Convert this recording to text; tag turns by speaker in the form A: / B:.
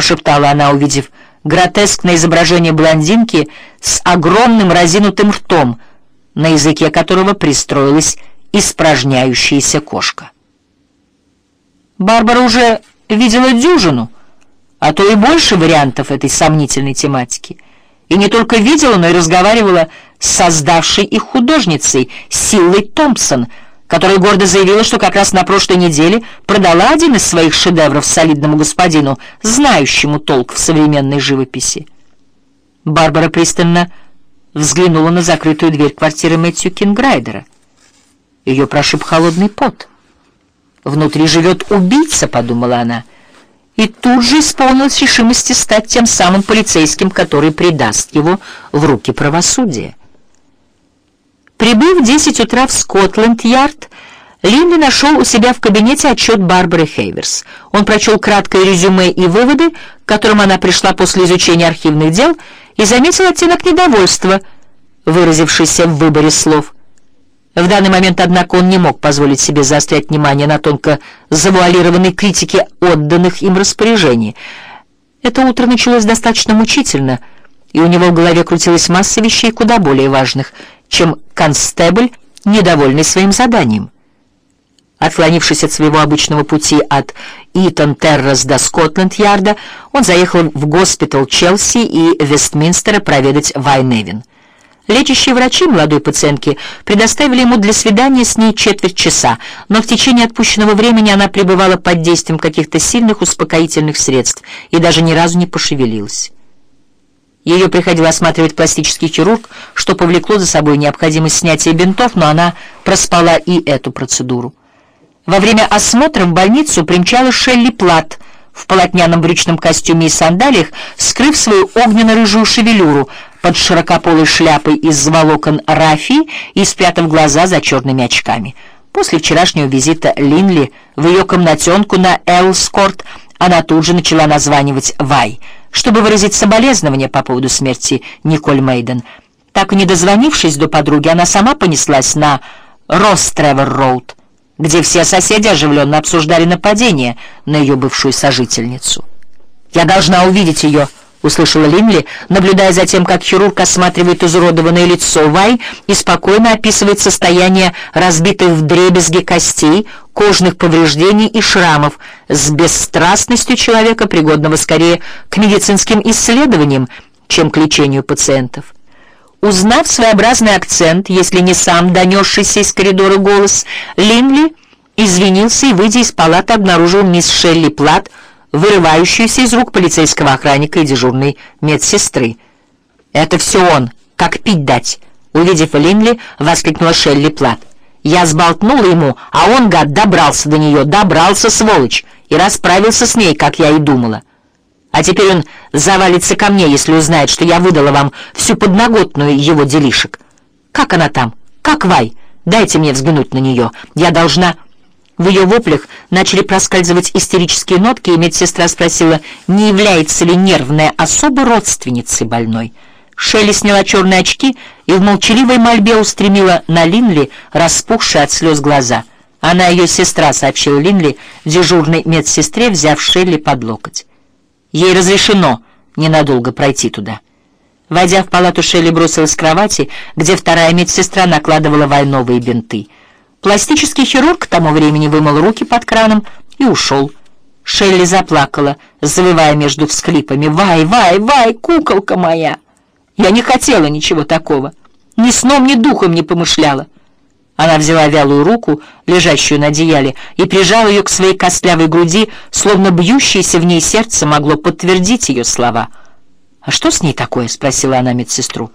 A: прошептала она, увидев гротескное изображение блондинки с огромным разинутым ртом, на языке которого пристроилась испражняющаяся кошка. Барбара уже видела дюжину, а то и больше вариантов этой сомнительной тематики. И не только видела, но и разговаривала с создавшей их художницей Силлой Томпсон, которая гордо заявила, что как раз на прошлой неделе продала один из своих шедевров солидному господину, знающему толк в современной живописи. Барбара пристально взглянула на закрытую дверь квартиры Мэтью Кинграйдера. Ее прошиб холодный пот. «Внутри живет убийца», — подумала она, и тут же исполнилась решимости стать тем самым полицейским, который предаст его в руки правосудия. Прибыв в 10 утра в Скотланд-Ярд, Линли нашел у себя в кабинете отчет Барбары Хейверс. Он прочел краткое резюме и выводы, к которым она пришла после изучения архивных дел, и заметил оттенок недовольства, выразившийся в выборе слов. В данный момент, однако, он не мог позволить себе заострять внимание на тонко завуалированной критике отданных им распоряжений. Это утро началось достаточно мучительно, и у него в голове крутилась масса вещей куда более важных, чем констебль, недовольный своим заданием. Отклонившись от своего обычного пути от Итон Террас до Скотланд-Ярда, он заехал в госпиталь Челси и Вестминстера проведать Вайневин. Лечащие врачи молодой пациентки предоставили ему для свидания с ней четверть часа, но в течение отпущенного времени она пребывала под действием каких-то сильных успокоительных средств и даже ни разу не пошевелилась. Ее приходил осматривать пластический хирург, что повлекло за собой необходимость снятия бинтов, но она проспала и эту процедуру. Во время осмотра в больницу примчала Шелли Плат в полотняном брючном костюме и сандалиях, скрыв свою огненно-рыжую шевелюру под широкополой шляпой из волокон рафии и спрятав глаза за черными очками. После вчерашнего визита Линли в ее комнатенку на Элскорт она тут же начала названивать Вай, чтобы выразить соболезнования по поводу смерти Николь Мейден. Так и не дозвонившись до подруги, она сама понеслась на Ростревер-роуд, где все соседи оживленно обсуждали нападение на ее бывшую сожительницу. «Я должна увидеть ее», — услышала Линли, наблюдая за тем, как хирург осматривает изуродованное лицо Вай и спокойно описывает состояние разбитых вдребезги костей, кожных повреждений и шрамов с бесстрастностью человека, пригодного скорее к медицинским исследованиям, чем к лечению пациентов. Узнав своеобразный акцент, если не сам донесшийся из коридора голос, Линли извинился и, выйдя из палаты, обнаружил мисс Шелли Плат, вырывающуюся из рук полицейского охранника и дежурной медсестры. «Это все он, как пить дать!» Увидев Линли, воскликнула Шелли Плат. Я сболтнула ему, а он, гад, добрался до нее, добрался, сволочь, и расправился с ней, как я и думала. А теперь он завалится ко мне, если узнает, что я выдала вам всю подноготную его делишек. Как она там? Как Вай? Дайте мне взглянуть на нее. Я должна...» В ее воплях начали проскальзывать истерические нотки, и медсестра спросила, не является ли нервная особа родственницей больной. Шелли сняла черные очки и в молчаливой мольбе устремила на Линли распухшие от слез глаза. Она ее сестра, сообщила Линли дежурной медсестре, взяв Шелли под локоть. Ей разрешено ненадолго пройти туда. Войдя в палату, Шелли бросилась с кровати, где вторая медсестра накладывала войновые бинты. Пластический хирург к тому времени вымыл руки под краном и ушел. Шелли заплакала, завывая между всхлипами. «Вай, вай, вай, куколка моя!» Я не хотела ничего такого. Ни сном, ни духом не помышляла. Она взяла вялую руку, лежащую на одеяле, и прижала ее к своей костлявой груди, словно бьющееся в ней сердце могло подтвердить ее слова. «А что с ней такое?» — спросила она медсестру.